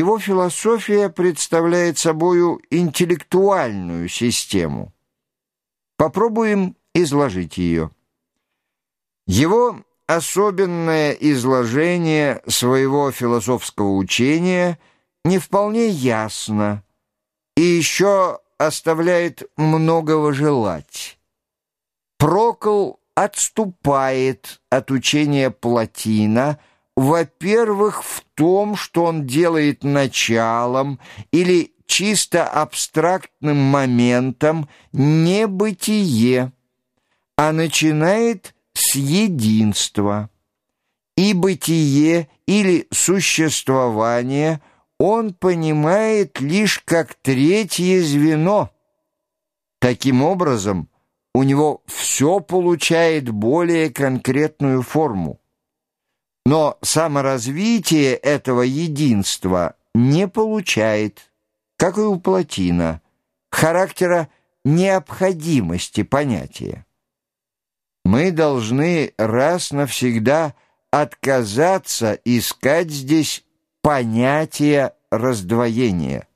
Его философия представляет собою интеллектуальную систему. Попробуем изложить ее. Его особенное изложение своего философского учения не вполне ясно и еще оставляет многого желать. Прокол отступает от учения Платина, во-первых, в том, что он делает началом или чисто абстрактным моментом не бытие, а начинает с единства. И бытие или существование он понимает лишь как третье звено. Таким образом, у него все получает более конкретную форму. Но саморазвитие этого единства не получает, как и у Платина, характера необходимости понятия. Мы должны раз навсегда отказаться искать здесь понятие раздвоения.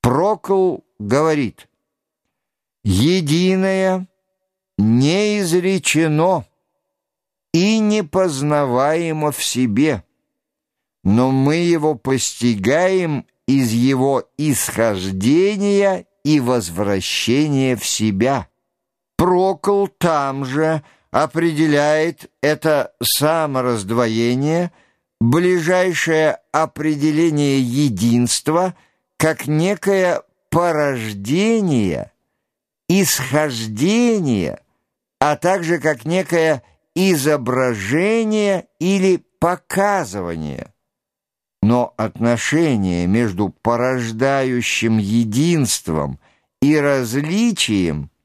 Прокл говорит, «Единое не изречено и непознаваемо в себе, но мы его постигаем из его исхождения и возвращения в себя». Прокол там же определяет это самораздвоение, ближайшее определение единства, как некое порождение, исхождение, а также как некое изображение или показывание. Но отношение между порождающим единством и различием –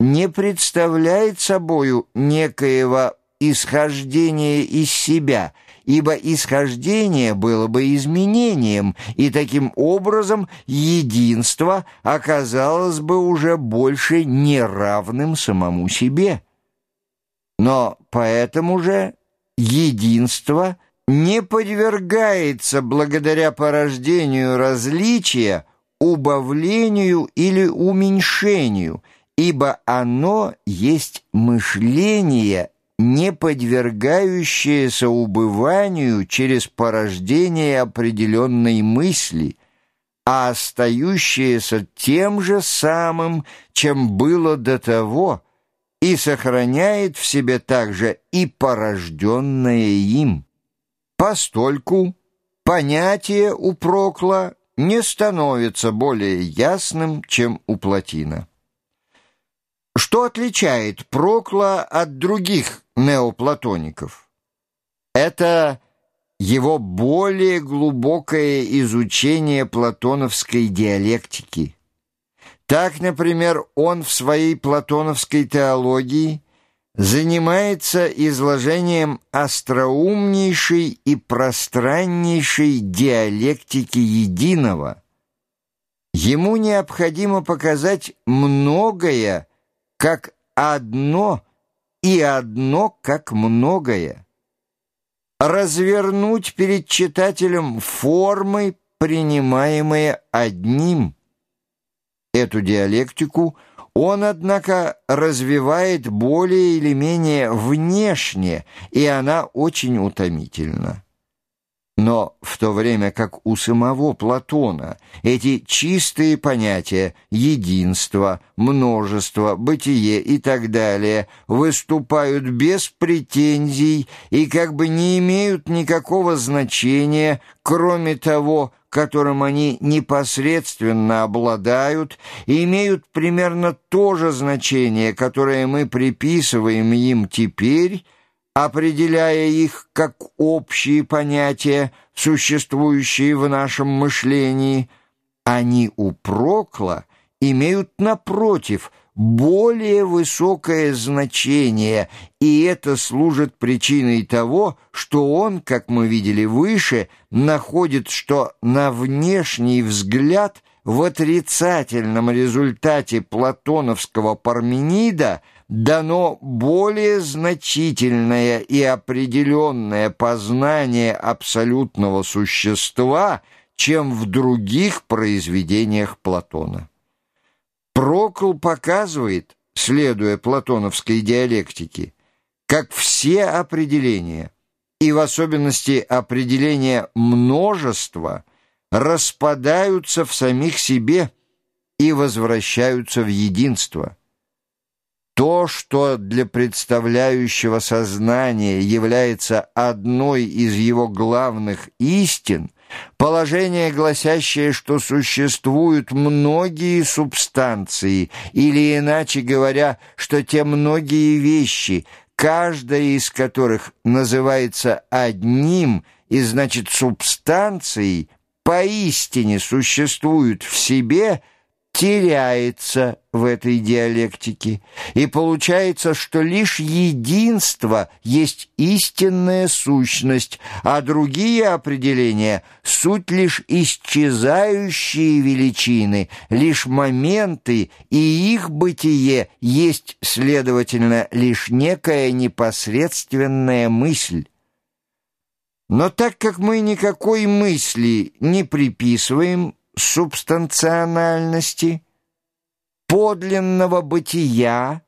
не представляет собою некоего исхождения из себя, ибо исхождение было бы изменением, и таким образом единство оказалось бы уже больше неравным самому себе. Но поэтому же единство не подвергается благодаря порождению различия убавлению или уменьшению – ибо оно есть мышление, не подвергающееся убыванию через порождение определенной мысли, а остающееся тем же самым, чем было до того, и сохраняет в себе также и порожденное им. Постольку понятие у Прокла не становится более ясным, чем у Платина. Что отличает Прокла от других неоплатоников? Это его более глубокое изучение платоновской диалектики. Так, например, он в своей платоновской теологии занимается изложением остроумнейшей и пространнейшей диалектики единого. Ему необходимо показать многое, как одно и одно как многое. Развернуть перед читателем формы, принимаемые одним. Эту диалектику он, однако, развивает более или менее внешне, и она очень утомительна. Но в то время как у самого Платона эти чистые понятия единство, множество, бытие и так далее выступают без претензий и как бы не имеют никакого значения, кроме того, которым они непосредственно обладают, имеют примерно то же значение, которое мы приписываем им теперь, определяя их как общие понятия, существующие в нашем мышлении, они у Прокла имеют, напротив, более высокое значение, и это служит причиной того, что он, как мы видели выше, находит, что на внешний взгляд в отрицательном результате платоновского Парменида – дано более значительное и определенное познание абсолютного существа, чем в других произведениях Платона. Прокл показывает, следуя платоновской диалектике, как все определения, и в особенности определения множества, распадаются в самих себе и возвращаются в единство. То, что для представляющего сознания является одной из его главных истин, положение, гласящее, что существуют многие субстанции, или, иначе говоря, что те многие вещи, каждая из которых называется одним и, значит, субстанцией, поистине существуют в себе – теряется в этой диалектике, и получается, что лишь единство есть истинная сущность, а другие определения — суть лишь исчезающие величины, лишь моменты, и их бытие есть, следовательно, лишь некая непосредственная мысль. Но так как мы никакой мысли не приписываем субстанциональности, подлинного бытия,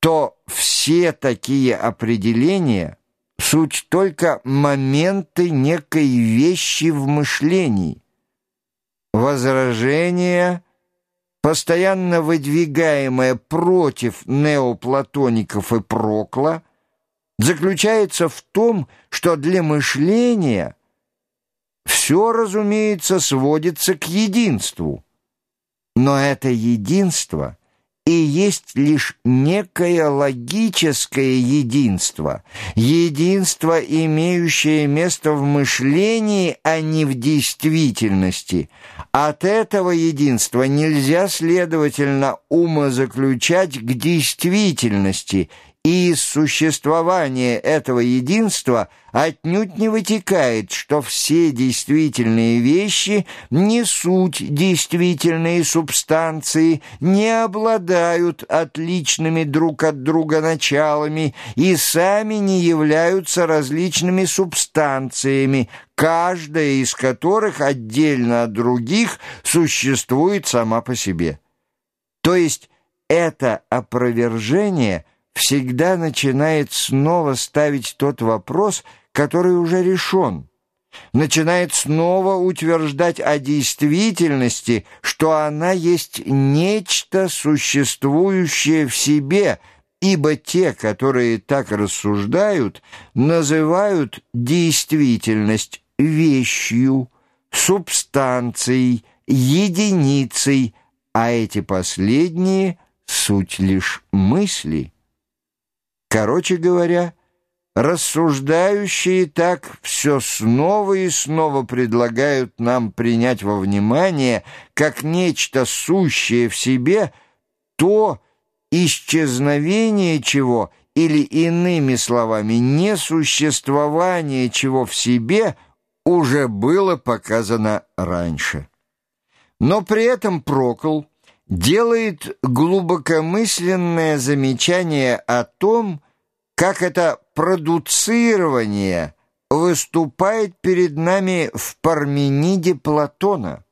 то все такие определения — суть только моменты некой вещи в мышлении. Возражение, постоянно выдвигаемое против неоплатоников и Прокла, заключается в том, что для мышления — все, разумеется, сводится к единству. Но это единство и есть лишь некое логическое единство, единство, имеющее место в мышлении, а не в действительности. От этого единства нельзя, следовательно, умозаключать к действительности – и из существования этого единства отнюдь не вытекает, что все действительные вещи не суть действительные субстанции, не обладают отличными друг от друга началами и сами не являются различными субстанциями, каждая из которых отдельно от других существует сама по себе. То есть это опровержение – всегда начинает снова ставить тот вопрос, который уже решен, начинает снова утверждать о действительности, что она есть нечто существующее в себе, ибо те, которые так рассуждают, называют действительность вещью, субстанцией, единицей, а эти последние — суть лишь мысли — Короче говоря, рассуждающие так все снова и снова предлагают нам принять во внимание как нечто сущее в себе то исчезновение чего или иными словами несуществование чего в себе уже было показано раньше. Но при этом Прокол – делает глубокомысленное замечание о том, как это продуцирование выступает перед нами в Пармениде Платона.